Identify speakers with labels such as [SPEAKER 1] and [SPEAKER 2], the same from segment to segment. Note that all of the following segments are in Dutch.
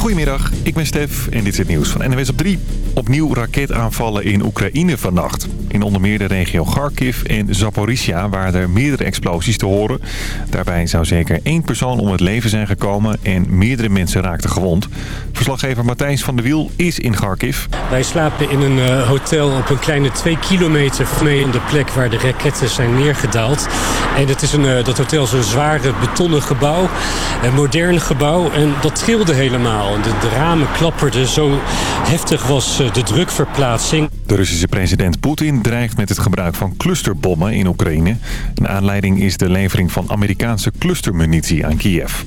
[SPEAKER 1] Goedemiddag, ik ben Stef en dit is het nieuws van NWS op 3. Opnieuw raketaanvallen in Oekraïne vannacht. In onder meer de regio Kharkiv en Zaporizhia waren er meerdere explosies te horen. Daarbij zou zeker één persoon om het leven zijn gekomen en meerdere mensen raakten gewond. Verslaggever Matthijs van der Wiel is in Kharkiv.
[SPEAKER 2] Wij slapen in een eh, hotel op een kleine twee kilometer van de plek waar de raketten zijn neergedaald. En het is een, eh, dat hotel is een zware betonnen gebouw, een modern gebouw en dat trilde helemaal. De, de ramen klapperden, zo heftig was eh, de drukverplaatsing.
[SPEAKER 1] De Russische president Poetin dreigt met het gebruik van clusterbommen in Oekraïne. Een aanleiding is de levering van Amerikaanse clustermunitie aan Kiev.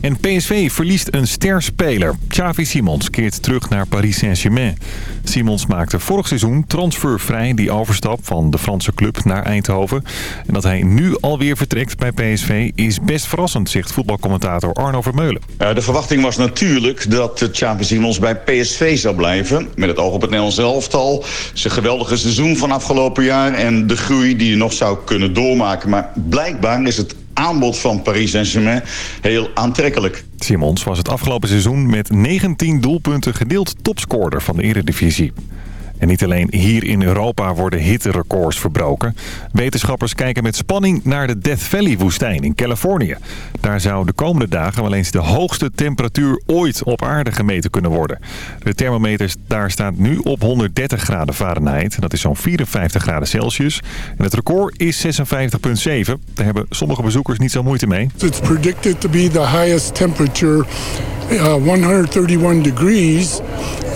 [SPEAKER 1] En PSV verliest een sterspeler. Xavi Simons keert terug naar Paris Saint-Germain. Simons maakte vorig seizoen transfervrij die overstap van de Franse club naar Eindhoven. En dat hij nu alweer vertrekt bij PSV is best verrassend, zegt voetbalcommentator Arno Vermeulen.
[SPEAKER 3] De verwachting was natuurlijk dat Xavi Simons bij PSV zou blijven. Met het oog op het Nederlands elftal. Zijn geweldige seizoen van afgelopen jaar en de groei die hij nog zou kunnen doormaken. Maar blijkbaar is het aanbod van Paris Saint-Germain heel aantrekkelijk.
[SPEAKER 1] Simons was het afgelopen seizoen met 19 doelpunten gedeeld topscorer van de Eredivisie. En niet alleen hier in Europa worden hitterecords verbroken. Wetenschappers kijken met spanning naar de Death Valley-woestijn in Californië. Daar zou de komende dagen wel eens de hoogste temperatuur ooit op aarde gemeten kunnen worden. De thermometer daar staat nu op 130 graden Fahrenheit. Dat is zo'n 54 graden Celsius. En het record is 56,7. Daar hebben sommige bezoekers niet zo moeite mee.
[SPEAKER 4] It's predicted to be the highest temperature uh, 131 degrees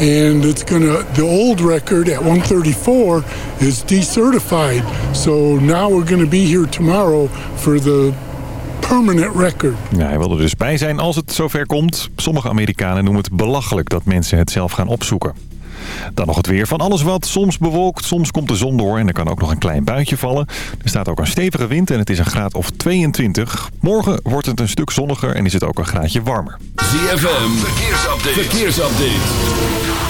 [SPEAKER 4] and it's gonna the old record at 134 is decertified so now we're to be here tomorrow for the permanent record.
[SPEAKER 1] Ja, hij wil er dus bij zijn als het zover komt. Sommige Amerikanen noemen het belachelijk dat mensen het zelf gaan opzoeken. Dan nog het weer van alles wat. Soms bewolkt, soms komt de zon door en er kan ook nog een klein buitje vallen. Er staat ook een stevige wind en het is een graad of 22. Morgen wordt het een stuk zonniger en is het ook een graadje warmer.
[SPEAKER 5] ZFM, verkeersupdate. verkeersupdate.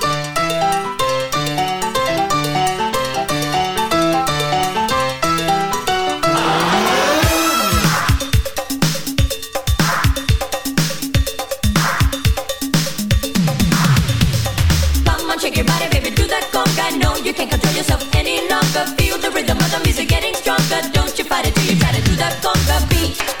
[SPEAKER 6] Can't control yourself any longer. Feel the rhythm of the music getting stronger. Don't you fight it till you try to do that conga beat.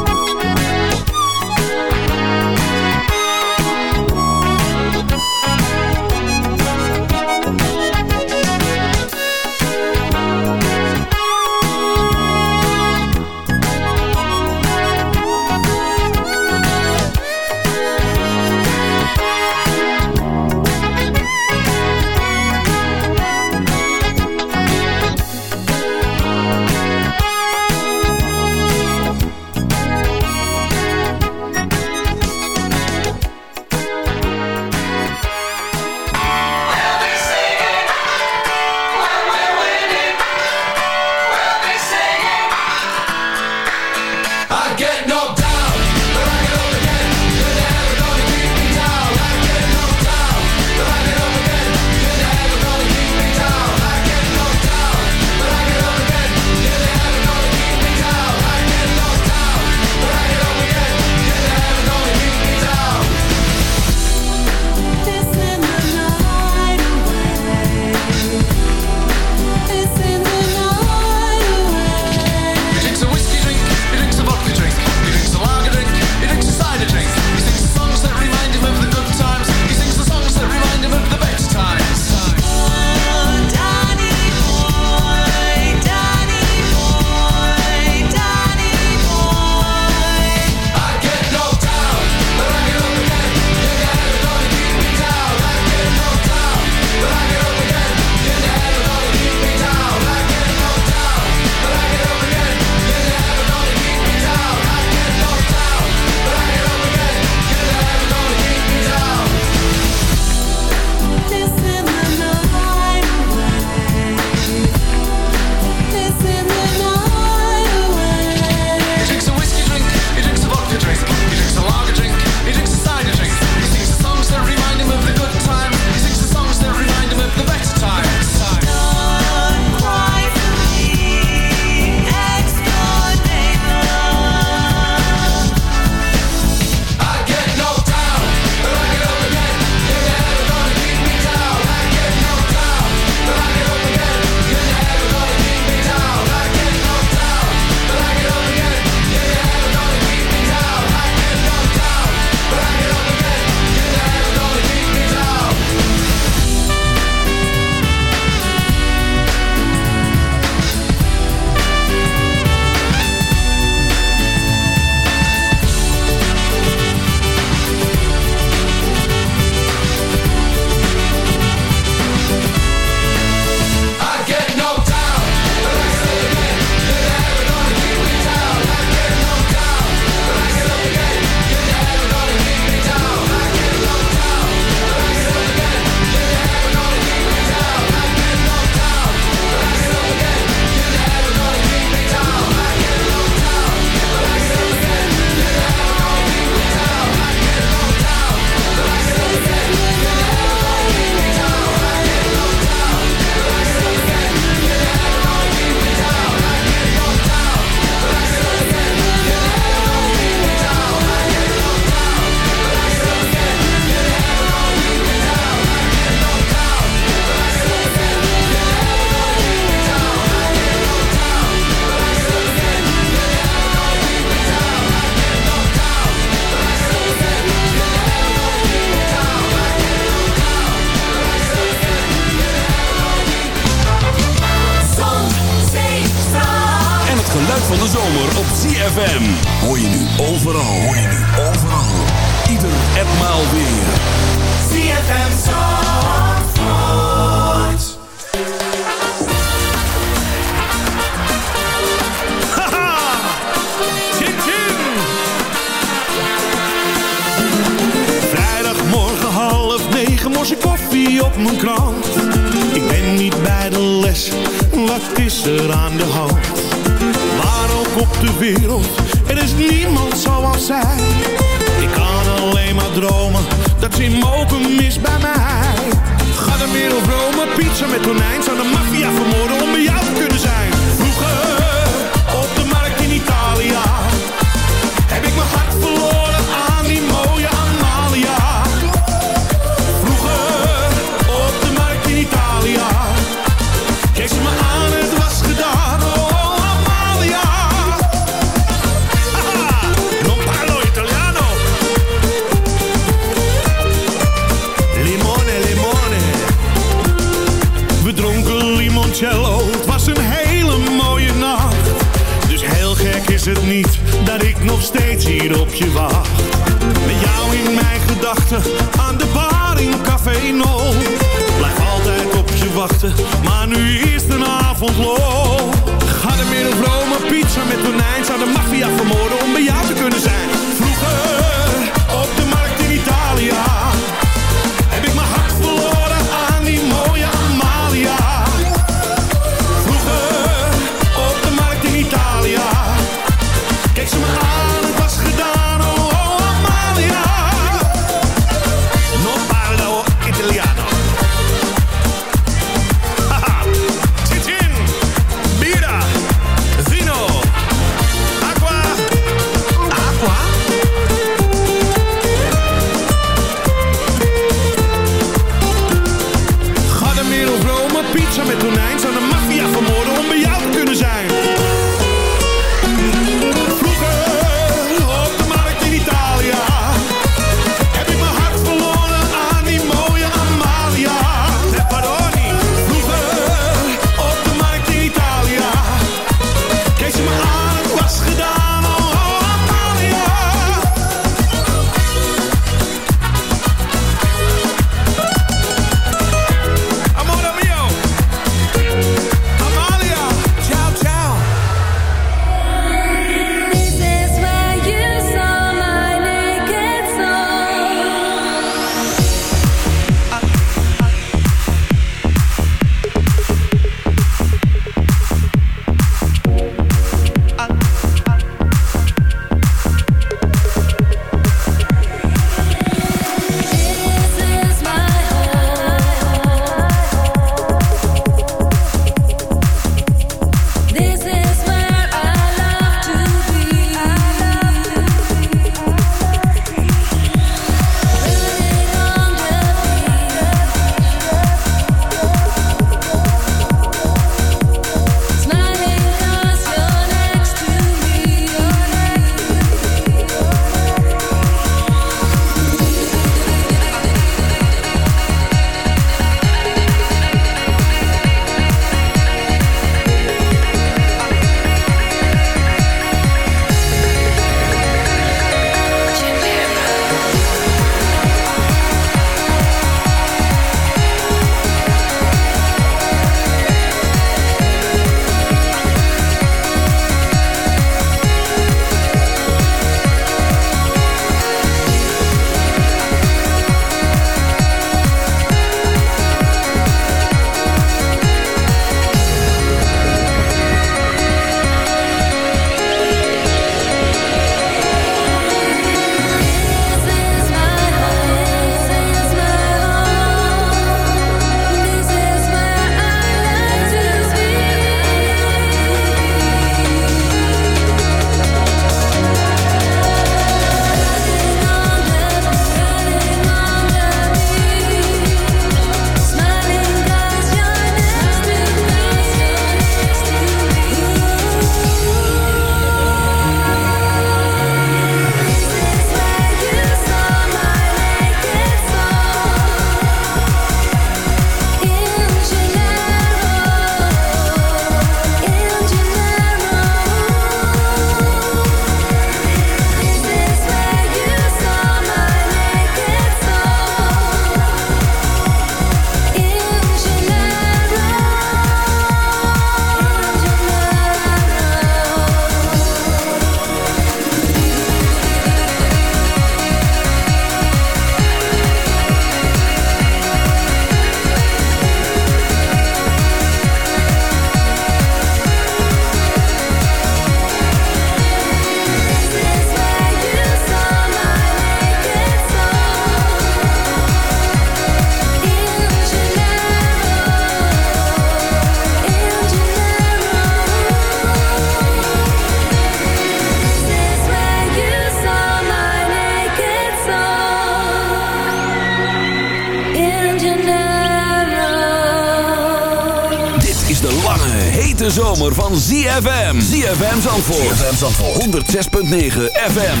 [SPEAKER 5] Zandvoort.
[SPEAKER 7] Zandvoort.
[SPEAKER 8] 106.9 FM.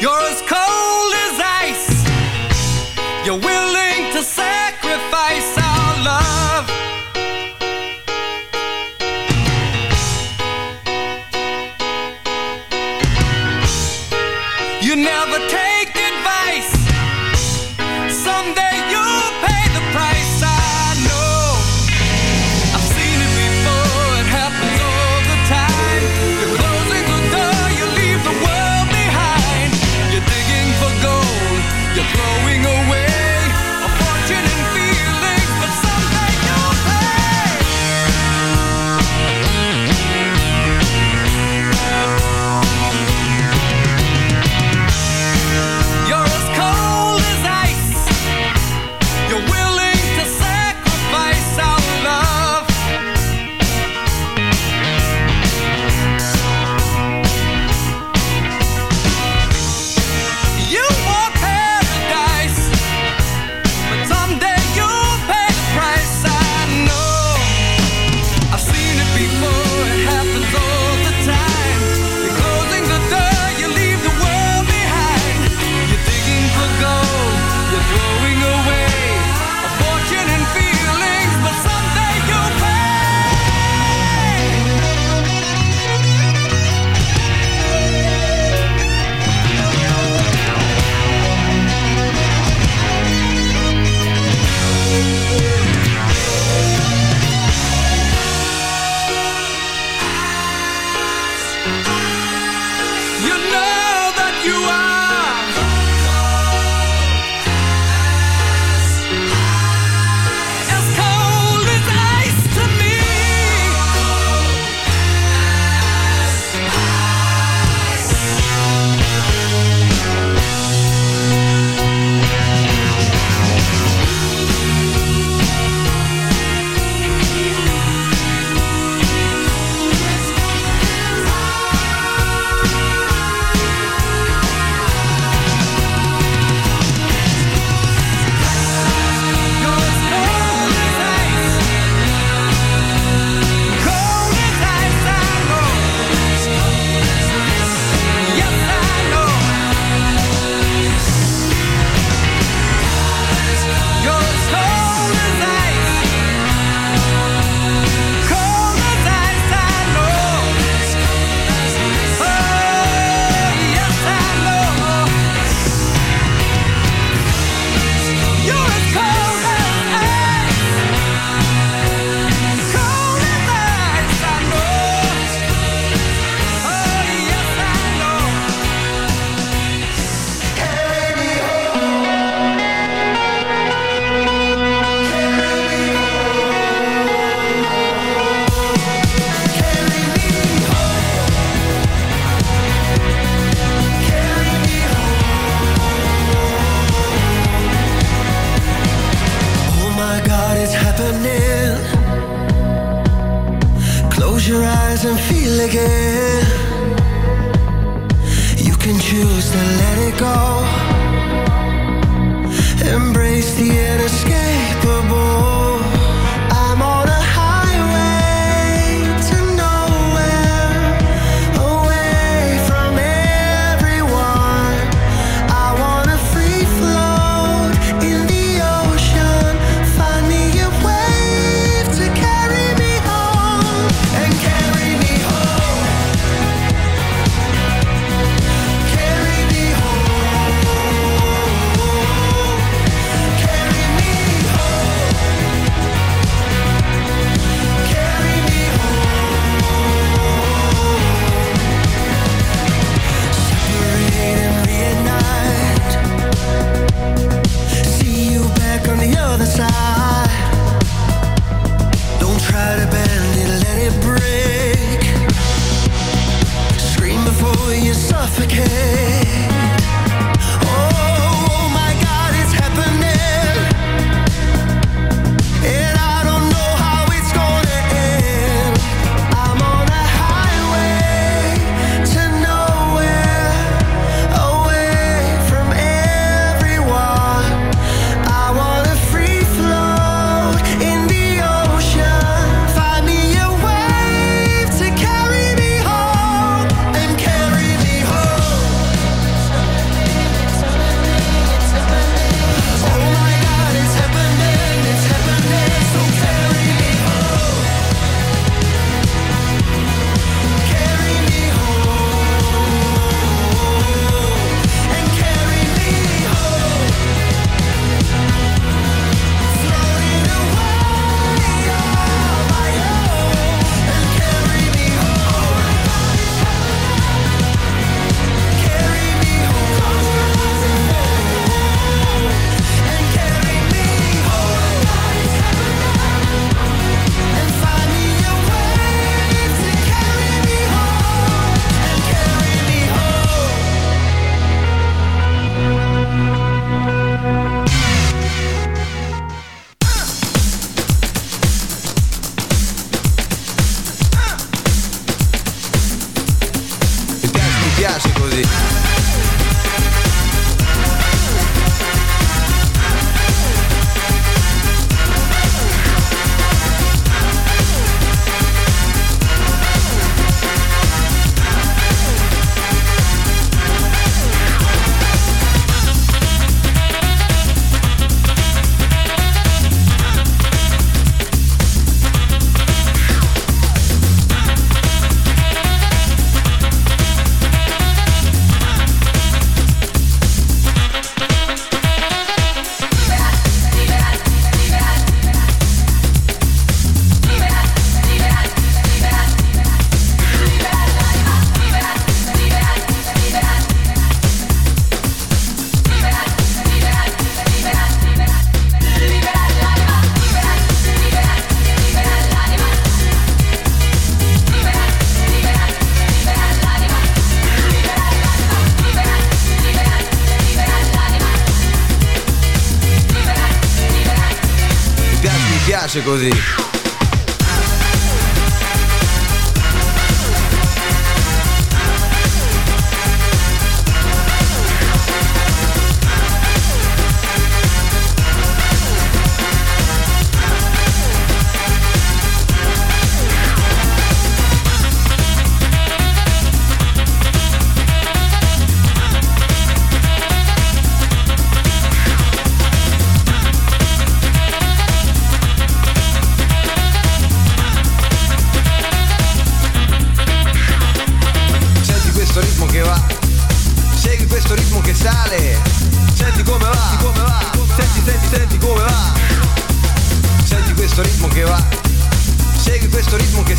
[SPEAKER 9] You're as cold as ice. You're willing to sacrifice our love. You never take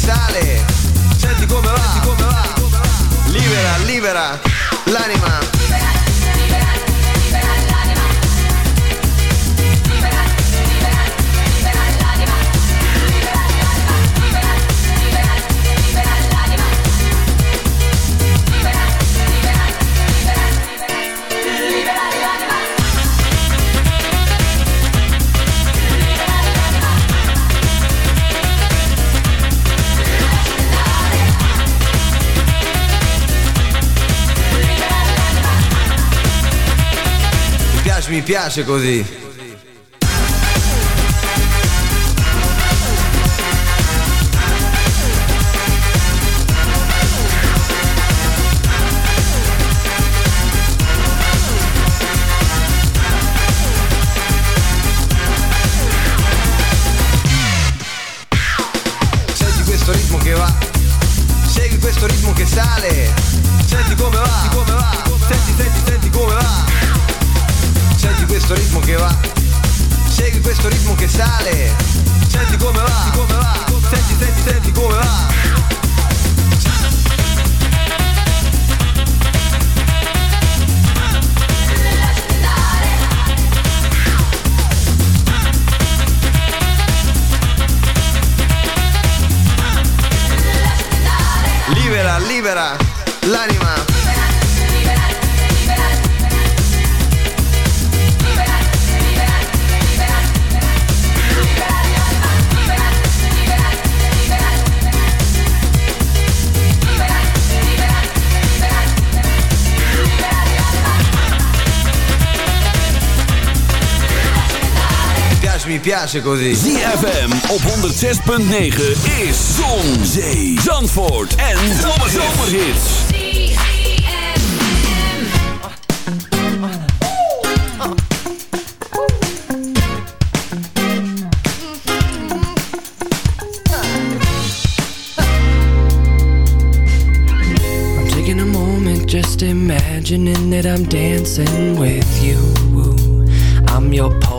[SPEAKER 10] sale, senti come va, senti come va, libera, libera, l'anima. Mi piace, così. Piace, così.
[SPEAKER 8] ZFM op 106.9 is Zon, Zee, Zandvoort en Zomerhits.
[SPEAKER 7] I'm taking a moment just imagining that I'm dancing with you. I'm your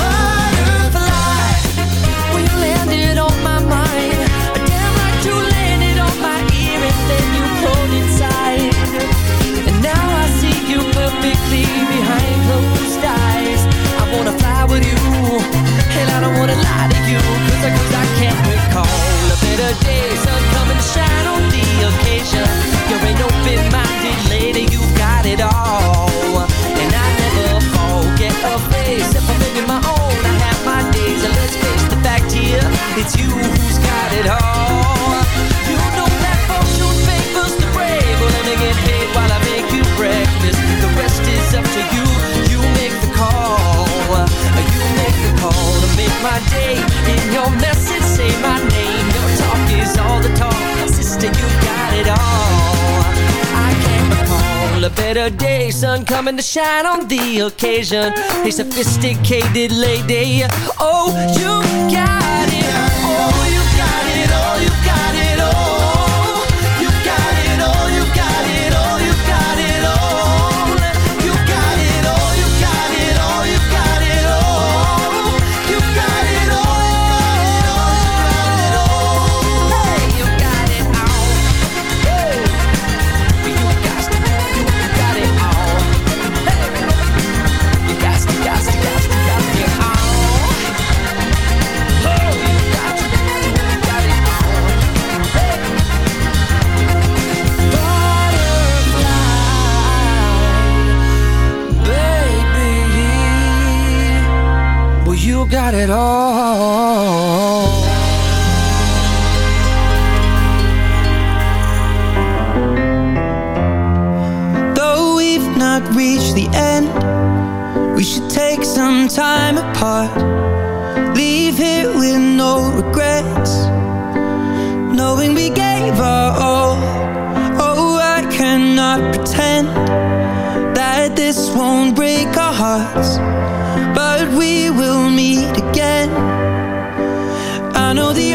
[SPEAKER 7] Butterfly, when you landed on my mind, damn you landed on my ear and then you pulled inside. And now I see you perfectly behind closed eyes. I wanna fly with you, and I don't wanna lie to I, cause I can't recall a better day, sun coming to shine on occasion. You're an open-minded lady, you got it all. And I never forget a face, if I'm living my own, I have my days. And let's face the fact here, it's you who's got it all. You know that fortune favors the brave. Well, let me get paid while I make you breakfast. The rest is up to you. You make the call. You make the call to make my day. In your message, say my name. Your talk is all the talk. Sister, you got it all. I can't recall a better day. Sun coming to shine on the occasion. A sophisticated lady. Oh, you got
[SPEAKER 11] But we will meet again. I know the